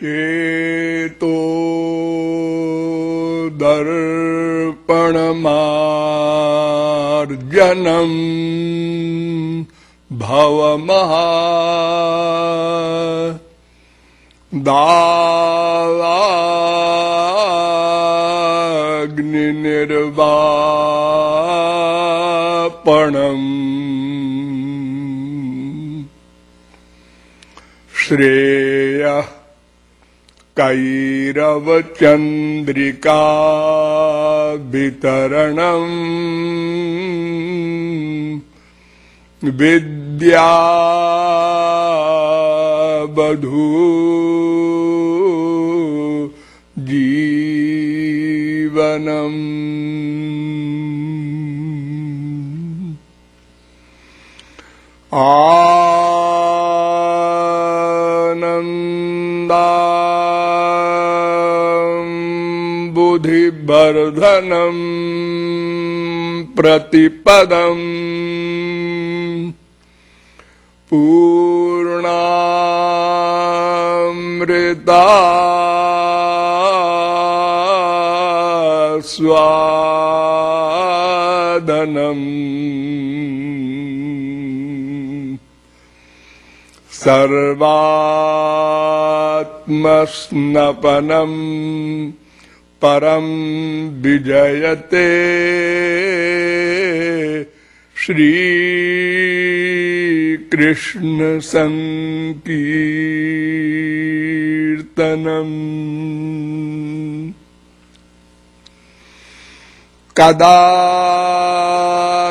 ચેતો દર્પણમાર્જનમ ભવમહા દાવાગ્નિર્વાપણમ શ્રે कैरवचन्द्रिका वितरणम् विद्या बधू जीवनम् आनन्दाम्बुधिवर्धनम् प्रतिपदम् पूर्णामृता स्वादनम् सर्वात्मस्नपनम् परम् विजयते। श्रीकृष्णसङ्कीर्तनम्। कदा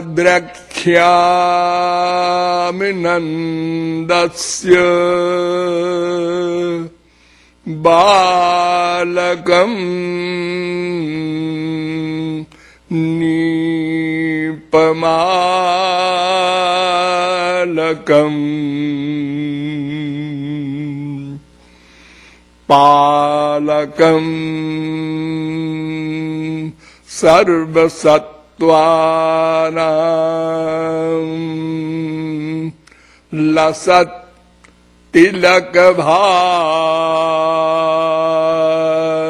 द्रक्ष्यामि नन्दस्य बालकम् नीपमालकम् पालकम् सर्वसत्त्वानाम् लसत् तिलकभालकम्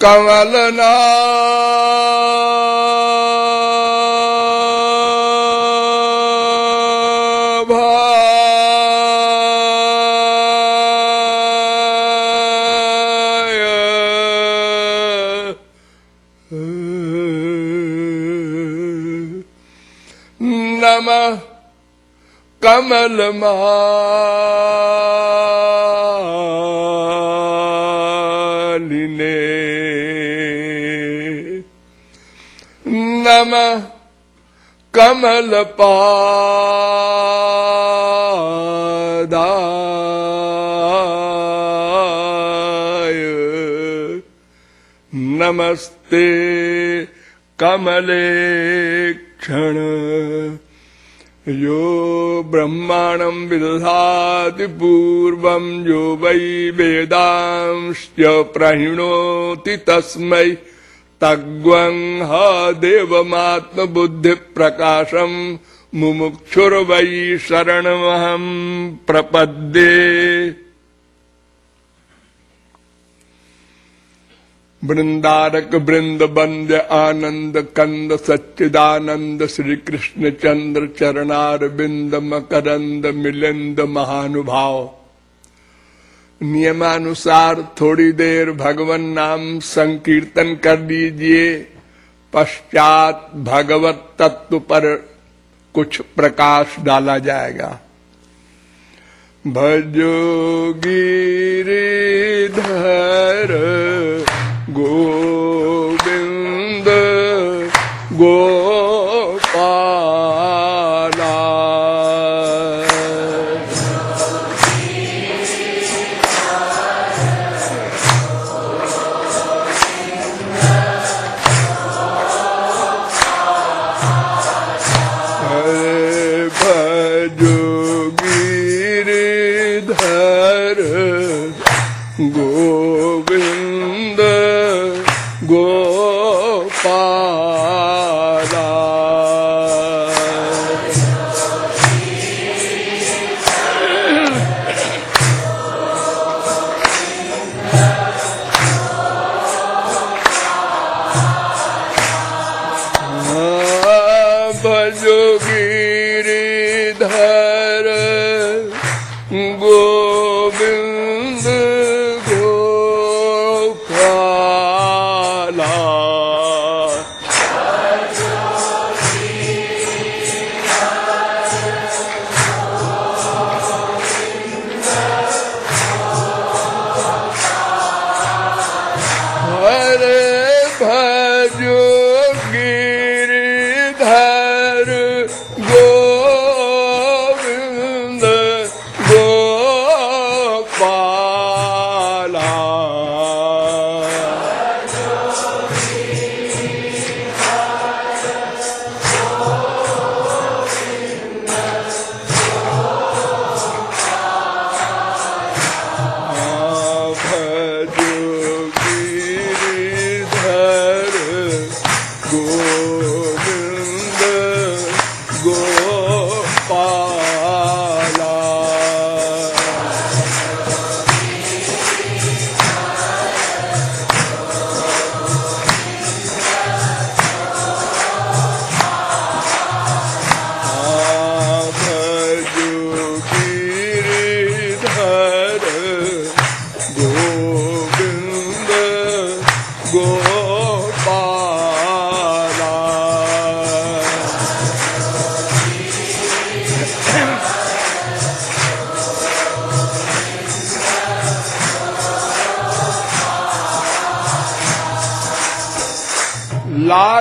கவலனா કમલમાલિને નમ કમલપાદાય નમસ્તે કમલે ક્ષણ यो ब्रह्माणं विदधाति पूर्वं यो वै वेदांश्च प्रहिणोति तस्मै। तग्वं ह देवमात्मबुद्धिप्रकाशम् मुमुक्षुर्वै शरणमहं प्रपद्ये वृंदारक वृंद बंद आनंद कंद सच्चिदानंद श्री कृष्ण चंद्र चरणार बिंद मकरंद मिलिंद महानुभाव। नियमानुसार थोड़ी देर भगवान नाम संकीर्तन कर दीजिए, पश्चात भगवत तत्व पर कुछ प्रकाश डाला जाएगा। भजो गिरिधर गोविंद गोपाला। हरे भजो Giridhar Govind Gopala. Gopala. Gopala. Gopala. Gopala. Gopala. Gopala.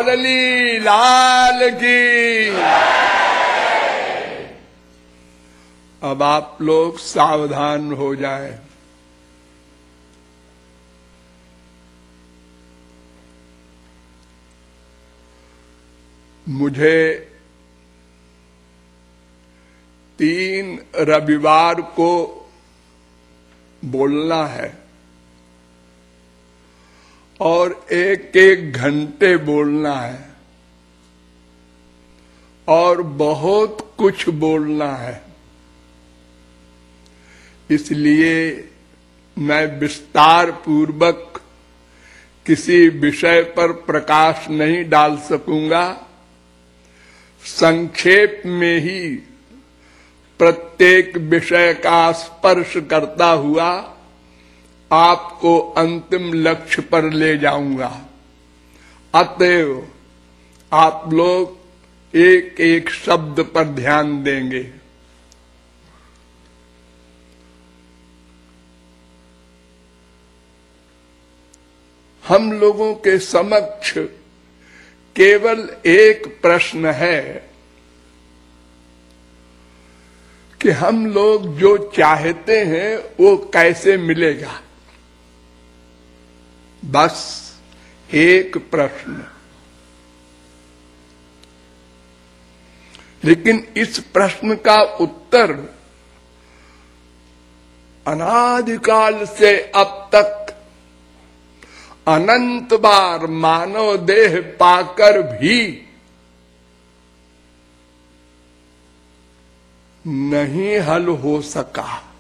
लालली लाल की। अब आप लोग सावधान हो जाए। मुझे तीन रविवार को बोलना है। और एक एक घंटे बोलना है और बहुत कुछ बोलना है। इसलिए मैं विस्तार पूर्वक किसी विषय पर प्रकाश नहीं डाल सकूँगा। संक्षेप में ही प्रत्येक विषय का स्पर्श करता हुआ आपको अंतिम लक्ष्य पर ले जाऊँगा। अतएव आप लोग एक एक शब्द पर ध्यान देंगे। हम लोगों के समक्ष केवल एक प्रश्न है कि हम लोग जो चाहते हैं वो कैसे मिलेगा। बस एक प्रश्न। लेकिन इस प्रश्न का उत्तर अनादिकाल से अब तक अनंत बार मानव देह पाकर भी नहीं हल हो सका।